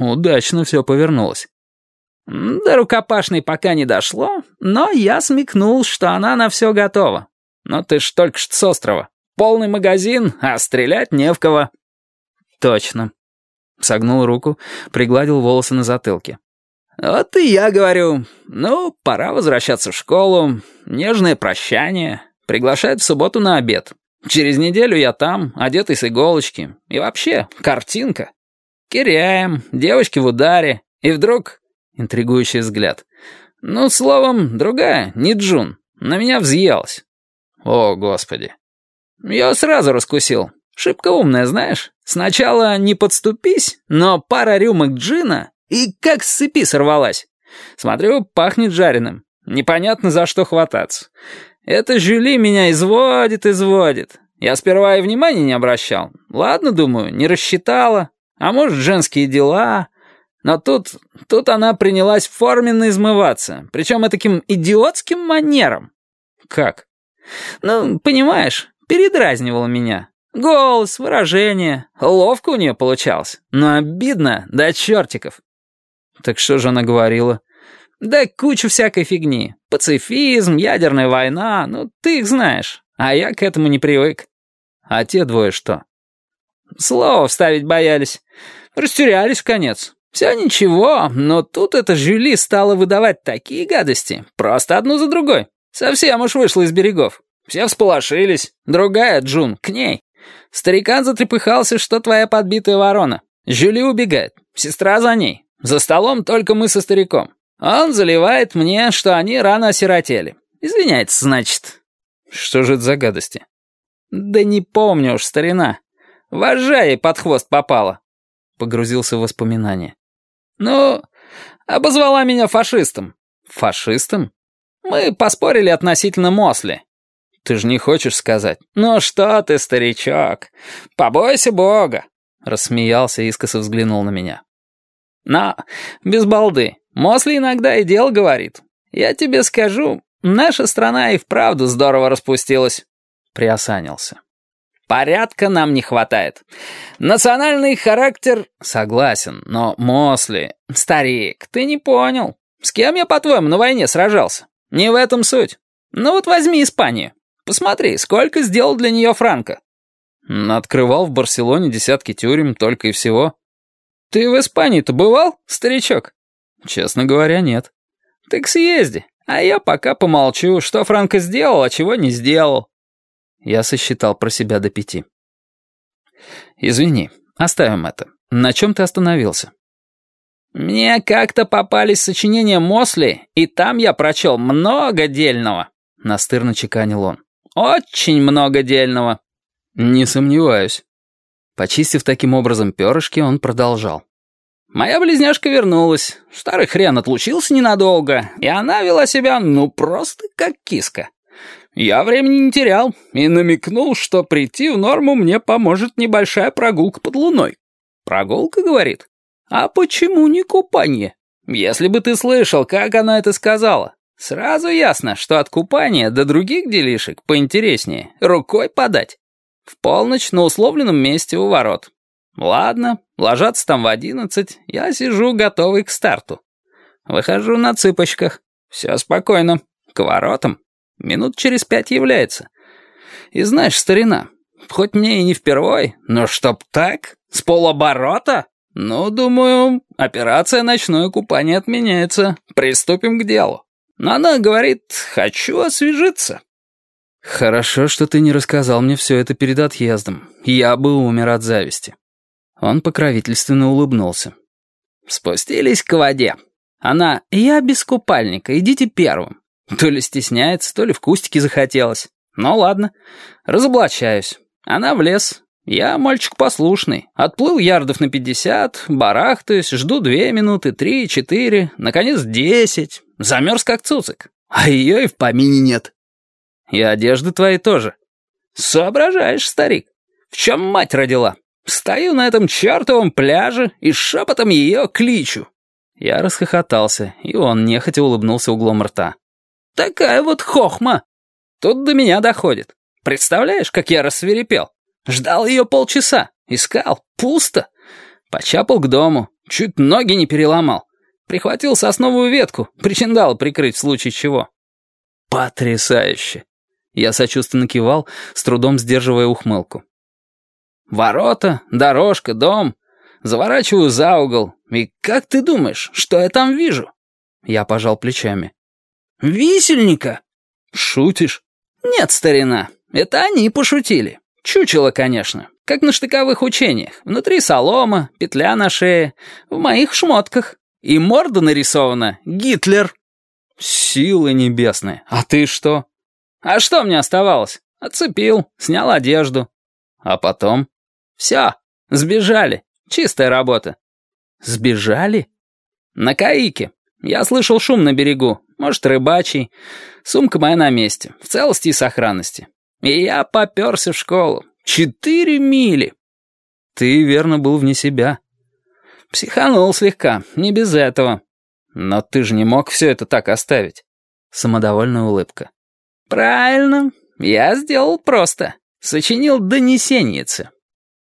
Удачно все повернулось. До рукопашной пока не дошло, но я смекнул, что она на все готова. Но ты ж только что с острова. Полный магазин, а стрелять не в кого. Точно. Согнул руку, пригладил волосы на затылке. Вот и я говорю. Ну, пора возвращаться в школу. Нежное прощание. Приглашают в субботу на обед. Через неделю я там, одетый с иголочки. И вообще, картинка. Киряем, девочки в ударе. И вдруг... Интригующий взгляд. Ну, словом, другая, не Джун. На меня взъелась. О, господи. Я сразу раскусил. Шибко умная, знаешь. Сначала не подступись, но пара рюмок джина и как с цепи сорвалась. Смотрю, пахнет жареным. Непонятно, за что хвататься. Это Жюли меня изводит, изводит. Я сперва и внимания не обращал. Ладно, думаю, не рассчитала. А может, женские дела. Но тут, тут она принялась форменно измываться. Причем таким идиотским манером. Как? Ну, понимаешь, передразнивала меня. Голос, выражение. Ловко у нее получалось. Но обидно до чертиков. Так что же она говорила? Да кучу всякой фигни. Пацифизм, ядерная война, ну ты их знаешь. А я к этому не привык. А те двое что? Слово вставить боялись. Растерялись в конец. Все ничего, но тут эта Жюли стала выдавать такие гадости. Просто одну за другой. Совсем уж вышла из берегов. Все всполошились. Другая, Джун, к ней. Старикан затрепыхался, что твоя подбитая ворона. Жюли убегает. Сестра за ней. За столом только мы со стариком. Он заливает мне, что они рано осиротели. Извиняется, значит. Что же это за гадости? Да не помню уж, старина. Вожжа под хвост попала. Погрузился в воспоминания. Ну, обозвала меня фашистом. Фашистом? Мы поспорили относительно Мосли. Ты же не хочешь сказать? Ну что ты, старичок, побойся Бога. Рассмеялся и искоса взглянул на меня. Но, без балды, Мосли иногда и дел говорит. Я тебе скажу, наша страна и вправду здорово распустилась. Приосанился. Порядка нам не хватает. Национальный характер... Согласен, но Мосли... Старик, ты не понял. С кем я, по-твоему, на войне сражался? Не в этом суть. Ну вот возьми Испанию. Посмотри, сколько сделал для нее Франко. Открывал в Барселоне десятки тюрем, только и всего. «Ты в Испании-то бывал, старичок?» «Честно говоря, нет». «Так съезди, а я пока помолчу, что Франко сделал, а чего не сделал». Я сосчитал про себя до пяти. «Извини, оставим это. На чем ты остановился?» «Мне как-то попались сочинения Мосли, и там я прочел много дельного», — настырно чеканил он. «Очень много дельного». «Не сомневаюсь». Почистив таким образом перышки, он продолжал. «Моя близняшка вернулась. Старый хрен отлучился ненадолго, и она вела себя, ну, просто как киска. Я времени не терял и намекнул, что прийти в норму мне поможет небольшая прогулка под луной. Прогулка, говорит? А почему не купание? Если бы ты слышал, как она это сказала, сразу ясно, что от купания до других делишек поинтереснее рукой подать. В полночь на условленном месте у ворот. Ладно, ложатся там в одиннадцать, я сижу готовый к старту. Выхожу на цыпочках. Все спокойно. К воротам. Минут через пять является. И знаешь, старина, хоть мне и не впервой, но чтоб так, с полоборота? Ну, думаю, операция «Ночное купание» отменяется. Приступим к делу. Но она говорит, хочу освежиться. «Хорошо, что ты не рассказал мне все это перед отъездом. Я бы умер от зависти». Он покровительственно улыбнулся. Спустились к воде. Она «Я без купальника, идите первым». То ли стесняется, то ли в кустике захотелось. Ну ладно, разоблачаюсь. Она в лес. Я мальчик послушный. Отплыл ярдов на пятьдесят, барахтаюсь, жду две минуты, три, четыре, наконец десять. Замерз как цуцик. А ее и в помине нет. И одежды твои тоже. Соображаешь, старик. В чем мать родила? Стою на этом чертовом пляже и шепотом ее кличу. Я расхохотался, и он нехотя улыбнулся углом рта. Такая вот хохма. Тут до меня доходит. Представляешь, как я рассверепел? Ждал ее полчаса. Искал. Пусто. Почапал к дому, чуть ноги не переломал. Прихватил сосновую ветку, причиндал прикрыть в случае чего. Потрясающе. Я сочувственно кивал, с трудом сдерживая ухмылку. Ворота, дорожка, дом. Заворачиваю за угол. И как ты думаешь, что я там вижу? Я пожал плечами. Висельника. Шутишь? Нет, старина, это они пошутили. Чучело, конечно, как на штыковых учениях. Внутри солома, петля на шее, в моих шмотках. И морда нарисована Гитлер. Силы небесные. А ты что? А что мне оставалось? Отцепил, снял одежду. А потом? Все, сбежали. Чистая работа. Сбежали? На Каике. Я слышал шум на берегу. Может, рыбачий. Сумка моя на месте, в целости и сохранности. И я попёрся в школу. Четыре мили. Ты, верно, был вне себя. Психанул слегка, не без этого. Но ты же не мог все это так оставить. Самодовольная улыбка. Правильно. Я сделал просто. Сочинил донесеннице.